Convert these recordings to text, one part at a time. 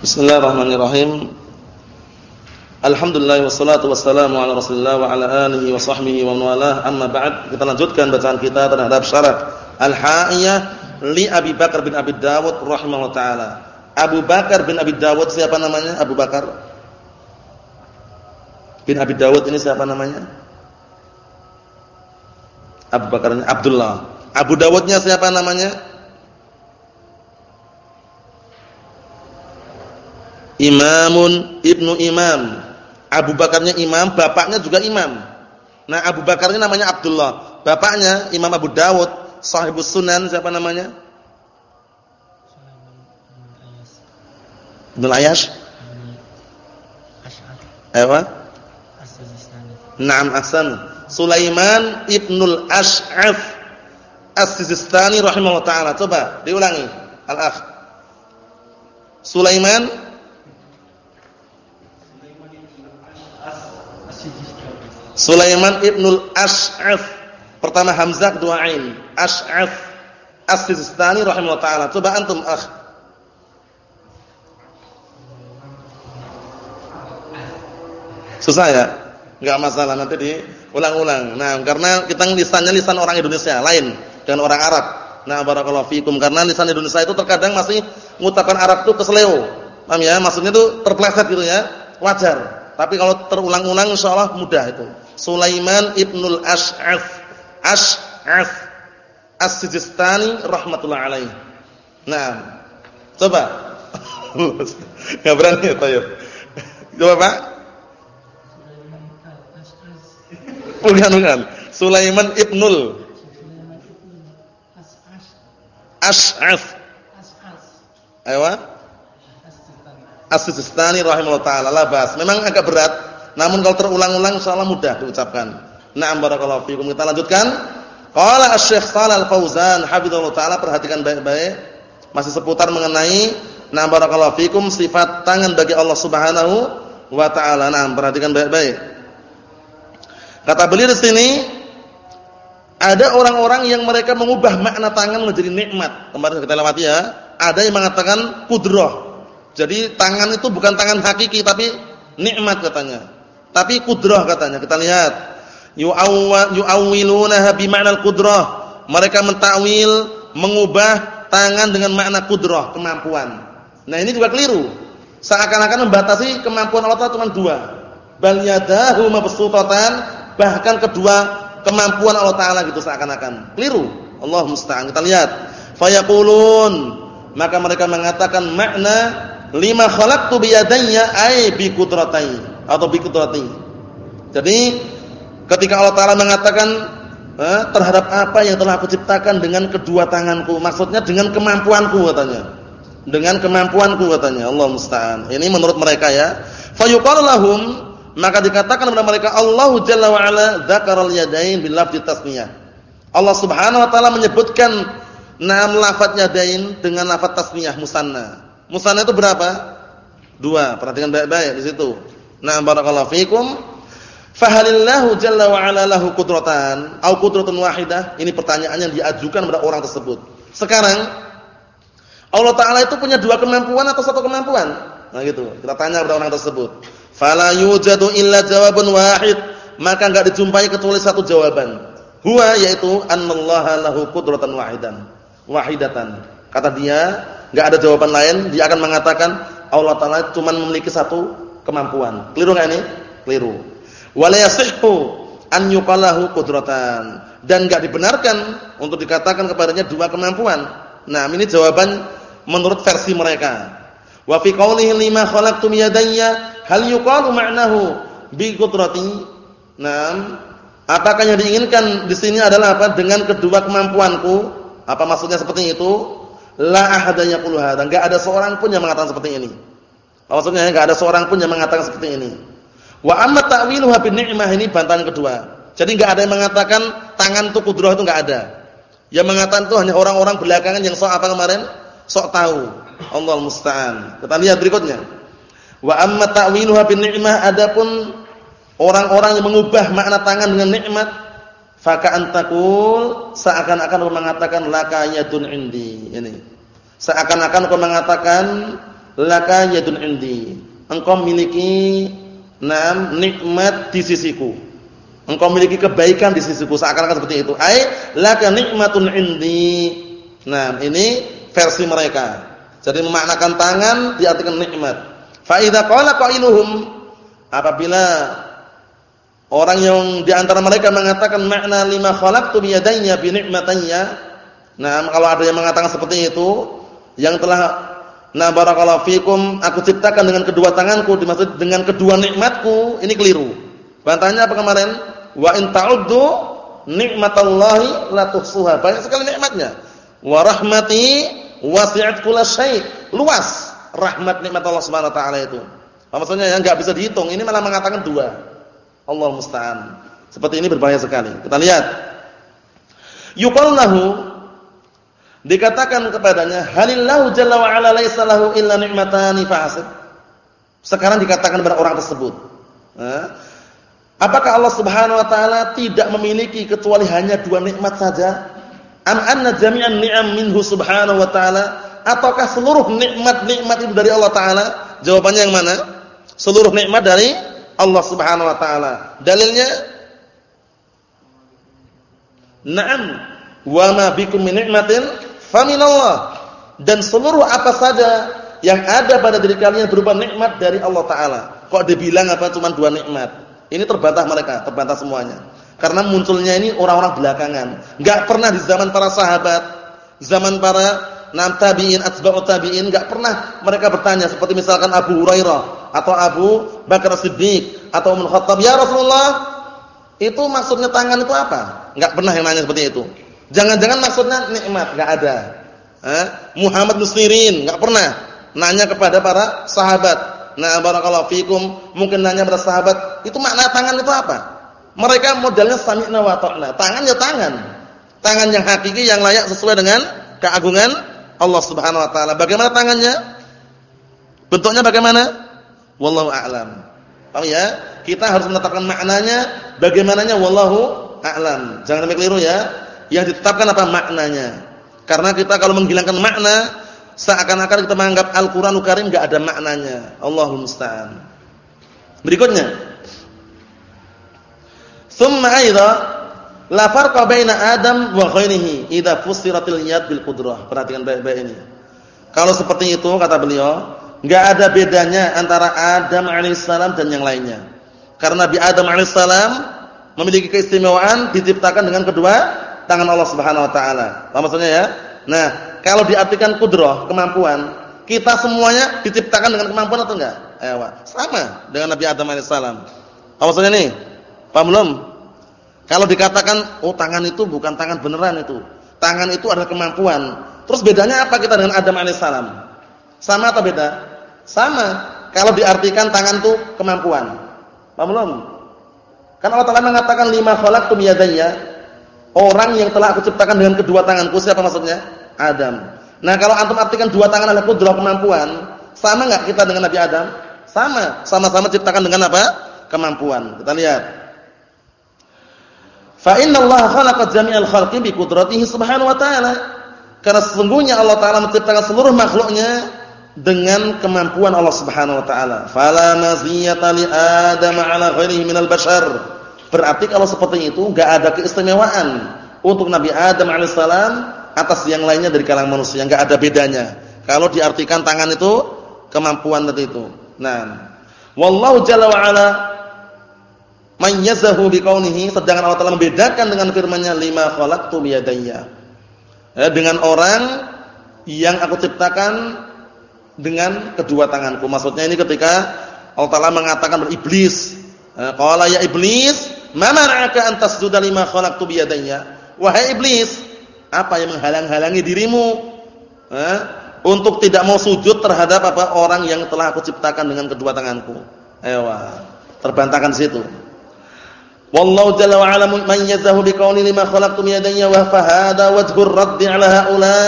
Bismillahirrahmanirrahim. Alhamdulillah wassalatu wassalamu ala Rasulillah wa ala alihi wa sahbihi wa mawalah. Amma ba'd, kita lanjutkan bacaan kita terhadap syarat Al-Ha'iyah li Abi Bakar bin Abi Dawud rahimahullah taala. Abu Bakar bin Abi Dawud siapa namanya? Abu Bakar bin Abi Dawud ini siapa namanya? Abu Bakarnya Abdullah. Abu Dawudnya siapa namanya? Imamun ibnu imam. Abu Bakarnya imam, bapaknya juga imam. Nah Abu Bakarnya namanya Abdullah. Bapaknya Imam Abu Dawud, sahibus sunan siapa namanya? Ibnu Ayash. Ewa? Naam Ahsan. Sulaiman ibnul Ash'af As-Sistani rahimahullah taala. Coba diulangi. Al-akh. Sulaiman Sulaiman ibnul Ash'af. Pertama Hamzah, kedua Ain. Ash'af. As-Sistani rahimahullah taala. Coba antum akh. Susah ya? Enggak masalah nanti diulang-ulang. Nah, karena kita lisannya lisan orang Indonesia, lain dengan orang Arab. Nah, barakallahu fikum karena lisan Indonesia itu terkadang masih mengucapkan Arab itu kesleo. Paham ya? Maksudnya itu terpleset gitu ya. Wajar. Tapi kalau terulang-ulang insyaallah mudah itu. Sulaiman ibnul Ash'af Ash'af As-Sijistani rahmatullah alaih. Nah, coba. Enggak berani ya, Tayyib. Coba, Pak. Bukan, bukan. Sulaiman ibnul Ash'af. Ayo. As-Sijistani rahimahullah taala. Memang agak berat namun kalau terulang-ulang insyaallah mudah diucapkan. Na'am barakallahu fikum. Kita lanjutkan. Qala Asy-Syaikh Shalal Fauzan hafizallahu taala perhatikan baik-baik masih seputar mengenai na'am barakallahu fikum sifat tangan bagi Allah Subhanahu wa taala. Na'am perhatikan baik-baik. Kata beliau di sini ada orang-orang yang mereka mengubah makna tangan menjadi nikmat. Kemarin kita lewati ya. Ada yang mengatakan kudrah. Jadi tangan itu bukan tangan hakiki tapi nikmat katanya. Tapi kudrah katanya. Kita lihat. Yu'awwilunaha bima'nal kudrah. Mereka mentakwil, mengubah tangan dengan makna kudrah, kemampuan. Nah, ini juga keliru. Seakan-akan membatasi kemampuan Allah Taala cuma dua. Bal yadahu mabsutatan, bahkan kedua kemampuan Allah Taala gitu seakan-akan. Keliru. Allah musta'an. Kita lihat. Fayaqulun, maka mereka mengatakan makna lima khalaqtu biyadayya ay bi qudratai atau bi qudrati. Jadi ketika Allah taala mengatakan eh, terhadap apa yang telah aku ciptakan dengan kedua tanganku, maksudnya dengan kemampuanku katanya. Dengan kemampuanku katanya. Allah musta'an. Ini menurut mereka ya. Fayuqalu lahum maka dikatakan kepada mereka Allahu jalla wa ala dzakaral yadain bil lafzi tasniyah. Allah Subhanahu wa taala menyebutkan enam lafaz yadain dengan lafaz tasniyah musanna. Musanna itu berapa? Dua. Perhatikan baik-baik di situ. Nah, barakallahu fikum. Fahalillahu jalla wa ala lahu qudratan au qudratun wahidah? Ini pertanyaan yang diajukan kepada orang tersebut. Sekarang Allah taala itu punya dua kemampuan atau satu kemampuan? Nah gitu. Kita tanya kepada orang tersebut. Fala yujadu illa jawabun wahid. Maka enggak dijumpai kecuali satu jawaban. Huwa yaitu annallaha lahu qudratan wahidan. Wahidatan. Kata dia, enggak ada jawaban lain, dia akan mengatakan Allah taala cuma memiliki satu kemampuan. Keliru enggak ini? Keliru. Wala yasihhu an yuqalahu qudratan. Dan enggak dibenarkan untuk dikatakan kepadanya dua kemampuan. Nah, ini jawaban menurut versi mereka. Wa fi qoulihi lima khalaqtum yadayya hal yuqalu ma'nahu bi qudrati? Naam. Apakah yang diinginkan di sini adalah apa? Dengan kedua kemampuanku? Apa maksudnya seperti itu? La ahada yaqulu hadza. Enggak ada seorang pun yang mengatakan seperti ini. Maksudnya enggak ada seorang pun yang mengatakan seperti ini. Wa amma ta'wiluha bin ni'mah ini bantahan kedua. Jadi enggak ada yang mengatakan tangan itu kudrah itu enggak ada. Yang mengatakan itu hanya orang-orang belakangan yang sok apa kemarin? Sok tahu. Allah musta'an. Kita lihat berikutnya. Wa amma ta'wiluha bin ni'mah adapun orang-orang yang mengubah makna tangan dengan nikmat Faka antakul seakan-akan mengatakan laka yadun indi. Ini. Seakan-akan kau mengatakan laka yadun indi. Engkau miliki enam nikmat di sisiku. Engkau miliki kebaikan di sisiku seakan-akan seperti itu. Ai laka nikmatun indi. Nah, ini versi mereka. Jadi memaknakan tangan diartikan nikmat. Fa idza qala qailuhum apabila orang yang di antara mereka mengatakan makna lima khalaqtu bi yadayya bi ni'matayya. Nah, kalau ada yang mengatakan seperti itu, yang telah Nah barakallahu fikum aku ciptakan dengan kedua tanganku dimaksud dengan kedua nikmatku ini keliru. Bantahnya apa kemarin? Wa in ta'uddu nikmatallahi la tuhsuha. Banyak sekali nikmatnya. Wa rahmati wasi'at kullasyai. Luas rahmat nikmat Allah Subhanahu wa taala itu. Apa maksudnya ya enggak bisa dihitung. Ini malah mengatakan dua. Allah musta'an. Seperti ini berbahaya sekali. Kita lihat. Yuqallahu dikatakan kepadanya halillahu jalla wa ala laisa lahu illa ni'matani fa'asib. Sekarang dikatakan kepada orang tersebut apakah Allah Subhanahu wa taala tidak memiliki kecuali hanya dua nikmat saja? Am anna jami'an ni'am minhu subhanahu wa taala? Ataukah seluruh nikmat-nikmat itu dari Allah taala? Jawabannya yang mana? Seluruh nikmat dari Allah Subhanahu wa taala. Dalilnya? Na'am. Wa ma bikum min ni'matin faminallah dan seluruh apa saja yang ada pada diri kalian berupa nikmat dari Allah taala. Kok dibilang apa cuma dua nikmat? Ini terbantah mereka, terbantah semuanya. Karena munculnya ini orang-orang belakangan. Enggak pernah di zaman para sahabat, zaman para nam tabi'in, atba'ut tabi'in enggak pernah mereka bertanya seperti misalkan Abu Hurairah atau Abu Bakar Siddiq atau Umar Khattab, "Ya Rasulullah, itu maksudnya tangan itu apa?" Enggak pernah yang nanya seperti itu. Jangan-jangan maksudnya nikmat, enggak ada. Eh? Muhammad Muslirin enggak pernah nanya kepada para sahabat. Nah, barakallahu fikum, mungkin nanya pada sahabat, itu makna tangan itu apa? Mereka modelnya sami'na wa ta'na. Tangan ya tangan. Tangan yang hakiki yang layak sesuai dengan keagungan Allah Subhanahu wa taala. Bagaimana tangannya? Bentuknya bagaimana? Wallahu a'lam. Paham ya? Kita harus menetapkan maknanya, bagaimananya wallahu a'lam. Jangan sampai keliru ya yang ditetapkan apa maknanya. Karena kita kalau menghilangkan makna seakan-akan kita menganggap Al-Qur'anul Karim enggak ada maknanya. Allahul musta'an. Berikutnya. Tsumma aidha la farqa baina Adam wa ghairihi idza fusiratil yad bil qudrah. Perhatikan baik-baik ini. Kalau seperti itu kata beliau, enggak ada bedanya antara Adam alaihissalam dan yang lainnya. Karena Nabi Adam alaihissalam memiliki keistimewaan diciptakan dengan kedua tangan Allah Subhanahu wa taala. Apa maksudnya ya? Nah, kalau diartikan kudrah, kemampuan, kita semuanya diciptakan dengan kemampuan atau enggak? Ayo, sama dengan Nabi Adam alaihissalam. Apa maksudnya nih? Paham belum? Kalau dikatakan oh tangan itu bukan tangan beneran itu. Tangan itu adalah kemampuan. Terus bedanya apa kita dengan Adam alaihissalam? Sama atau beda? Sama. Kalau diartikan tangan itu kemampuan. Paham belum? Kan Allah Taala mengatakan lima khalaqtu biyadayya Orang yang telah aku ciptakan dengan kedua tanganku siapa maksudnya? Adam. Nah, kalau antum artikan dua tangan adalah kudrah kemampuan, sama enggak kita dengan Nabi Adam? Sama, sama-sama ciptakan dengan apa? Kemampuan. Kita lihat. Fa innallaha khalaqa jami'al khalqi bi qudratihi subhanahu wa ta'ala. Karena sesungguhnya Allah taala menciptakan seluruh makhluknya dengan kemampuan Allah Subhanahu wa taala. Fala maziyata li Adam 'ala ghairihi minal bashar. Berarti kalau seperti itu enggak ada keistimewaan untuk Nabi Adam alaihissalam atas yang lainnya dari kalangan manusia, enggak ada bedanya. Kalau diartikan tangan itu kemampuan tadi itu. Nah, wallahu jalla wa ala mayyazahu biqaunihi sedangkan Allah telah membedakan dengan firman-Nya lima khalaqtu biyadayya. Ya, dengan orang yang aku ciptakan dengan kedua tanganku. Maksudnya ini ketika Allah Taala mengatakan iblis, eh, qala ya iblis "Ma mana'aka an tasjuda lima khalaqtu bi yadayya?" Wahai iblis, apa yang menghalang-halangi dirimu eh, untuk tidak mau sujud terhadap apa orang yang telah aku ciptakan dengan kedua tanganku? Ayo, terbantahkan situ. Wallahu jalla wa ala man yazahu bi qawli lima khalaqtu bi yadayya wa fahada wajhur raddi ala haula.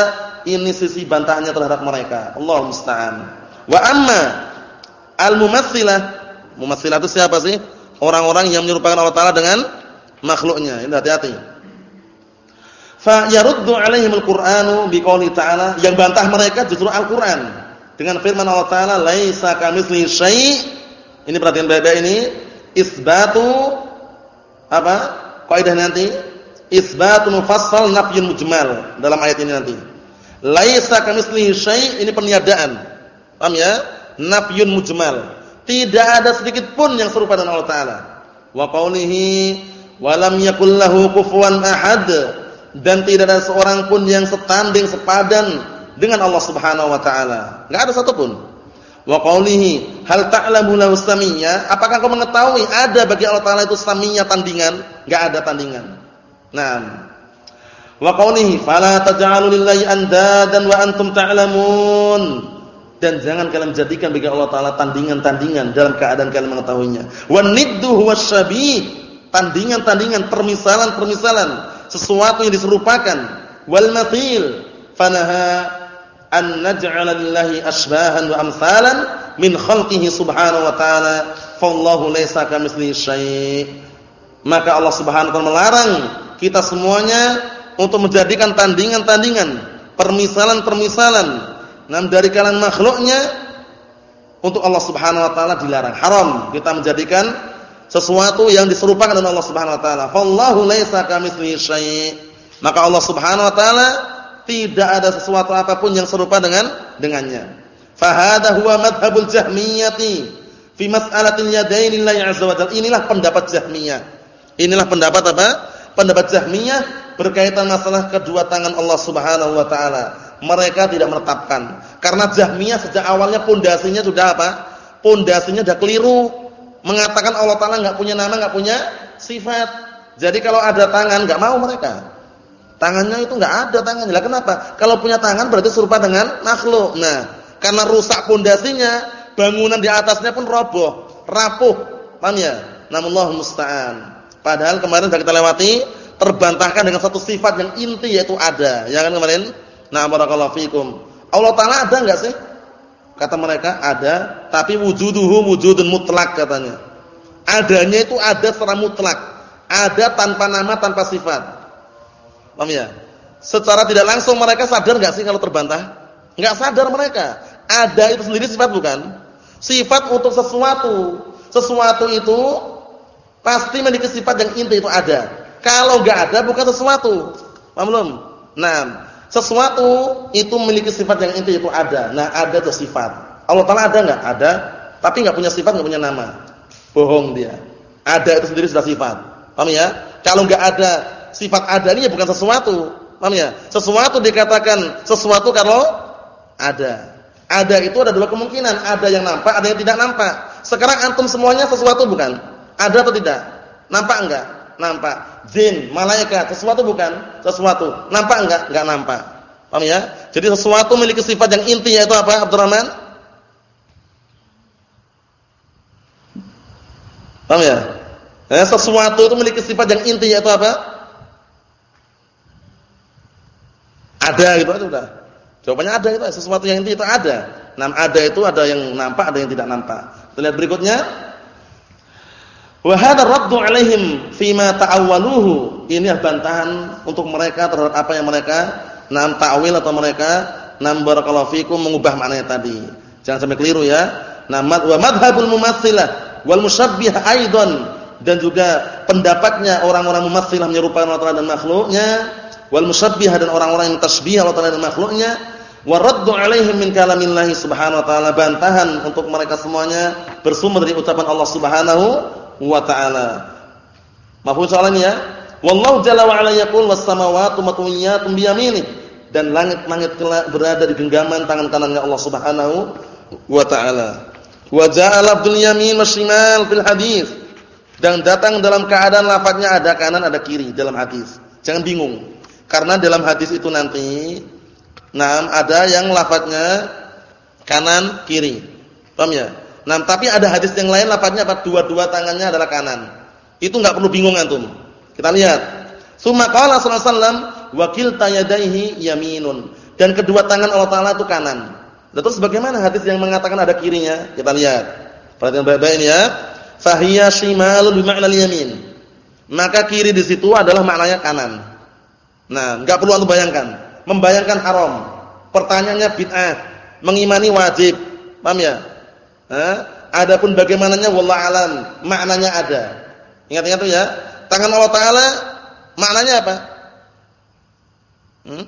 Ini sisi bantahannya terhadap mereka. Allah musta'an. Wa amma al-mumatsilah, mumatsilah itu siapa sih? Orang-orang yang menyerupakan Allah Taala dengan makhluknya. Ini hati-hati. Fa yaruddu alaihim al-Qur'anu biqouli ta'ala. Yang bantah mereka justru Al-Qur'an. dengan firman Allah taala laisa kamitslihi syai' ini perhatian baik-baik ini. Isbatu apa? Kaidah nanti. Isbatu mufassal nafyun mujmal. Dalam ayat ini nanti. Laisa kamitslihi syai' ini peniadaan. Paham ya? Nafyun mujmal tidak ada sedikit pun yang serupa dengan Allah taala wa qaulihi wa lam yakul lahu kufuwan ahad dan tidak ada seorang pun yang setanding sepadan dengan Allah Subhanahu wa taala. Enggak ada satupun. Wa qaulihi hal ta'lamu lahu samiyya? Apakah kau mengetahui ada bagi Allah taala itu samiyya tandingan? Enggak ada tandingan. Naam. Wa qaulihi fala taj'alu lillahi andadan wa antum ta'lamun. Dan jangan kalian jadikan bagi Allah taala tandingan-tandingan dalam keadaan kalian mengetahuinya. Wa niddu. Tandingan-tandingan, permisalan-permisalan, sesuatu yang diserupakan. Wal mathil fanaha an naj'ala lillahi asbahan wa amsalan min khalqihi subhanahu wa ta'ala fallahu laysa kamitslihi syai' maka Allah Subhanahu wa taala melarang kita semuanya untuk menjadikan tandingan-tandingan permisalan-permisalan nam dari kalangan makhluknya untuk Allah Subhanahu wa taala dilarang haram kita menjadikan sesuatu yang diserupakan dengan Allah Subhanahu wa taala fallahu laysa kamitslihi syai' maka Allah Subhanahu wa taala tidak ada sesuatu apa pun yang serupa dengan dengannya. Fahada huwa madhabul Jahmiyati fi mas'alatil yadaini lillahi azza wa jalla. Inilah pendapat Jahmiyah. Inilah pendapat apa? Pendapat Jahmiyah berkaitan masalah kedua tangan Allah Subhanahu wa taala. Mereka tidak menetapkan. Karena Jahmiyah sejak awalnya pondasinya sudah apa? Pondasinya sudah keliru. Mengatakan Allah taala enggak punya nama, enggak punya sifat. Jadi kalau ada tangan enggak mau mereka. Tangannya itu enggak ada tangannya. Lah kenapa? Kalau punya tangan berarti serupa dengan makhluk. Nah, karena rusak pondasinya, bangunan di atasnya pun roboh, rapuh. Paham ya? Namullah musta'an. Padahal kemarin sudah kita lewati terbantahkan dengan satu sifat yang inti yaitu ada. Ya kan kemarin? Nah, barakallahu fikum. Allah taala ada enggak sih? Kata mereka ada, tapi wujuduhu wujudun mutlak katanya. Adanya itu ada secara mutlak. Ada tanpa nama, tanpa sifat. Paham ya? Secara tidak langsung mereka sadar enggak sih kalau terbantah? Enggak sadar mereka. Ada itu sendiri sifat bukan? Sifat untuk sesuatu. Sesuatu itu pasti memiliki sifat yang inti itu ada. Kalau enggak ada bukan sesuatu. Paham belum? Nah, sesuatu itu memiliki sifat yang inti itu ada. Nah, ada itu sifat. Allah Taala ada enggak? Ada, tapi enggak punya sifat, enggak punya nama. Bohong dia. Ada itu sendiri sudah sifat. Paham ya? Kalau enggak ada sifat adanya bukan sesuatu. Paham ya? Sesuatu dikatakan sesuatu kalau ada. Ada itu ada dua kemungkinan, ada yang nampak, ada yang tidak nampak. Sekarang antum semuanya sesuatu bukan? Ada atau tidak? Nampak enggak? Nampak. Jin, malaikat, sesuatu bukan? Sesuatu. Nampak enggak? Enggak nampak. Paham ya? Jadi sesuatu memiliki sifat yang inti yaitu apa, Abdurrahman? Paham ya? Eh, sesuatu itu memiliki sifat yang inti yaitu apa? Ada gitu aja udah. Jawabannya ada itu sesuatu yang inti itu ada. Nam ada itu ada yang nampak, ada yang tidak nampak. Kita lihat berikutnya. Wa hadha 'alaihim fima ta'awwaluhu. Ini bantahan untuk mereka terhadap apa yang mereka nam ta'wil atau mereka nam barakallahu fikum mengubah maknanya tadi. Jangan sampai keliru ya. Nam wa madhhabul mumatsilah wal musyabbih aidan dan juga pendapatnya orang-orang mumatsilah menyerupakan Allah dan makhluknya wal musyabbihah dan orang-orang yang tasbih Allah Taala dan makhluknya wa raddu alaihim min kalamillahi subhanahu wa ta'ala bantahan untuk mereka semuanya bersumber dari ucapan Allah Subhanahu wa ta'ala. Mahfuz soalannya ya. Wallahu jalla wa ala yaqul was samawati matwiyatun bi yaminih dan langit-langit berada di genggaman tangan kanannya Allah Subhanahu wa ta'ala. Wa ja'ala abdul yamin wasyimal fil hadis. Dan datang dalam keadaan lafadznya ada kanan ada kiri dalam hadis. Jangan bingung. Karena dalam hadis itu nanti nah ada yang lafadznya kanan kiri. Paham ya? Nah, tapi ada hadis yang lain lafadznya apa? Dua-dua tangannya adalah kanan. Itu enggak perlu bingung antum. Kita lihat. Summa qala sallallahu alaihi wasallam wa kilta yadayhi yaminun. Dan kedua tangan Allah taala itu kanan. Lalu terus bagaimana hadis yang mengatakan ada kirinya? Kita lihat. Perhatikan baik-baik ya. Fahiya shimalun bi yamin Maka kiri di situ adalah maknanya kanan. Nah, enggak perlu anda bayangkan. Membayangkan haram. Pertanyaannya bid'ah. mengimani wajib. Paham ya? Eh? Adapun bagaimananya wallah alam, maknanya ada. Ingat-ingat tuh ya. Tangan Allah taala maknanya apa? Hmm?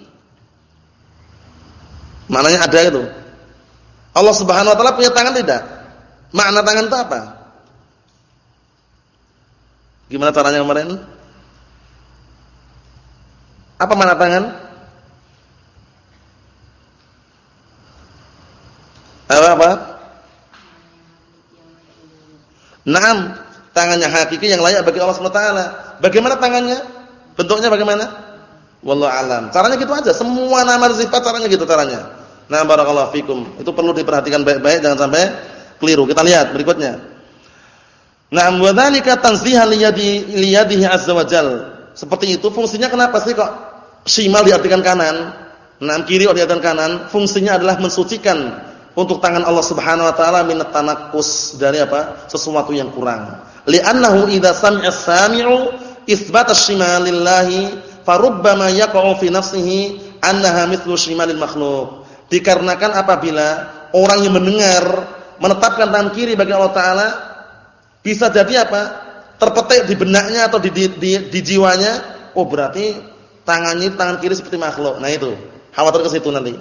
Maknanya ada itu. Allah Subhanahu wa taala punya tangan tidak? Makna tangan itu apa? Gimana caranya kemarin? Apa makna tangan? Apa apa? Naam, tangannya hakiki yang layak bagi Allah SWT. Bagaimana tangannya? Bentuknya bagaimana? Wallahu alam. Caranya gitu aja. Semua nama sifat caranya gitu caranya. Nah, barakallahu fikum. Itu perlu diperhatikan baik-baik jangan sampai keliru. Kita lihat berikutnya. Nah, wa dzalika tanzihan liyadi liyadihi azza wajal. Seperti itu fungsinya kenapa sih kok shimal diartikan kanan? Nah, kiri diartikan kanan, fungsinya adalah mensucikan untuk tangan Allah Subhanahu wa taala min tanakkus dari apa? sesuatu yang kurang. Li'annahu idza sami'a as-sami'u itsbat asy-shimal lillahi farubbama yaqa'u fi nafsihi annaha mithlu shimalil makhluq. Dikarenakan apabila orang yang mendengar menetapkan tangan kiri bagi Allah taala bisa jadi apa? terpetik di benaknya atau di, di, di, di jiwanya, oh berarti tangannya tangan kiri seperti makhluk. Nah itu, khawatir ke situ nanti.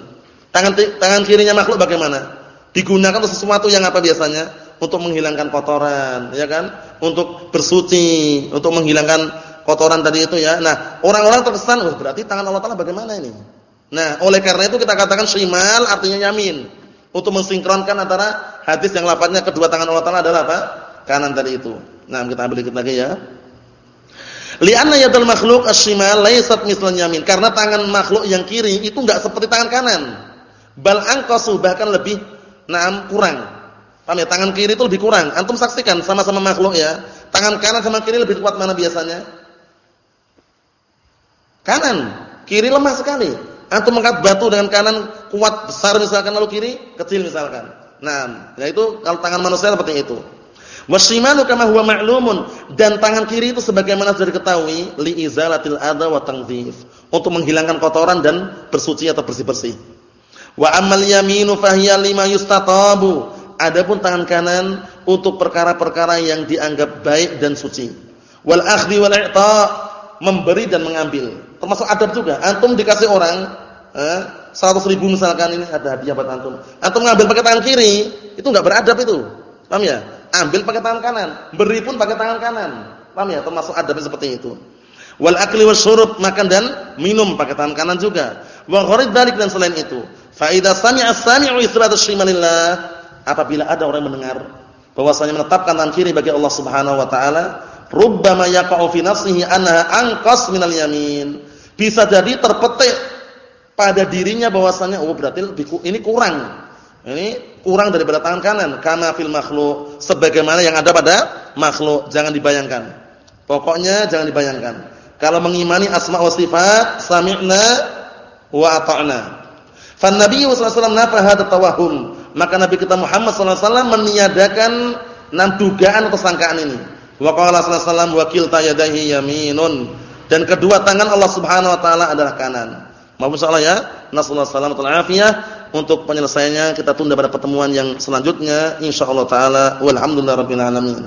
Tangan tangan kirinya makhluk bagaimana? Digunakan untuk sesuatu yang apa biasanya? Untuk menghilangkan kotoran, ya kan? Untuk bersuci, untuk menghilangkan kotoran tadi itu ya. Nah, orang-orang terkesan, oh berarti tangan Allah Taala bagaimana ini? Nah, oleh karena itu kita katakan shimal artinya yamin. Untuk mensinkronkan antara hadis yang lapatnya kedua tangan Allah Taala adalah apa? Kanan tadi itu. Nah, kita ambil dikit lagi ya. Li'anna yadul makhluk as-shimal laysat mislan yamin. Karena tangan makhluk yang kiri itu enggak seperti tangan kanan. Bal anqasu bahkan lebih naam kurang. Paham ya? Tangan kiri itu lebih kurang. Antum saksikan sama-sama makhluk ya. Tangan kanan sama kiri lebih kuat mana biasanya? Kanan. Kiri lemah sekali. Antum mengangkat batu dengan kanan kuat besar misalkan lalu kiri kecil misalkan. Nah, ya itu kalau tangan manusia seperti itu. Wasimalu kama huwa ma'lumun dan tangan kiri itu sebagaimana sudah diketahui li izalatil adza wa tanzif untuk menghilangkan kotoran dan bersuci atau bersih-bersih. Wa amal yaminu fahiya lima yustatabu. Adapun tangan kanan untuk perkara-perkara yang dianggap baik dan suci. Wal akhdhi wal i'ta, memberi dan mengambil. Termasuk adab juga. Antum dikasih orang eh 100 ribu misalkan ini ada hadiah buat antum. Antum ngambil pakai tangan kiri, itu enggak beradab itu. Paham ya? Ambil pakai tangan kanan, beri pun pakai tangan kanan. Paham ya? Termasuk adabnya seperti itu. Wal akli wasyurub, makan dan minum pakai tangan kanan juga. Wa gharid dalik dan selain itu. Fa idza sami'a as-sami'u shimalillah, apabila ada orang yang mendengar bahwasanya menetapkan tangan kiri bagi Allah Subhanahu wa taala, rubbama yaqa'u fi nafsihi annaha anqas minal yamin. Bisa jadi terpetik pada dirinya bahwasanya oh berarti ini kurang. Ini kurang daripada tangan kanan karena fil makhluk sebagaimana yang ada pada makhluk. Jangan dibayangkan. Pokoknya jangan dibayangkan. Kalau mengimani asma wa sifat, sami'na wa ata'na. Fan Nabi sallallahu alaihi tawahum. Maka Nabi kita Muhammad wasallam meniadakan enam dugaan atau sangkaan ini. Wa qala sallallahu alaihi wasallam wa yaminun. Dan kedua tangan Allah Subhanahu wa taala adalah kanan. Maafun insyaallah ya. Nasallahu salamatul afiyah. Untuk penyelesaiannya kita tunda pada pertemuan yang selanjutnya insyaallah taala. Walhamdulillahirabbil alamin.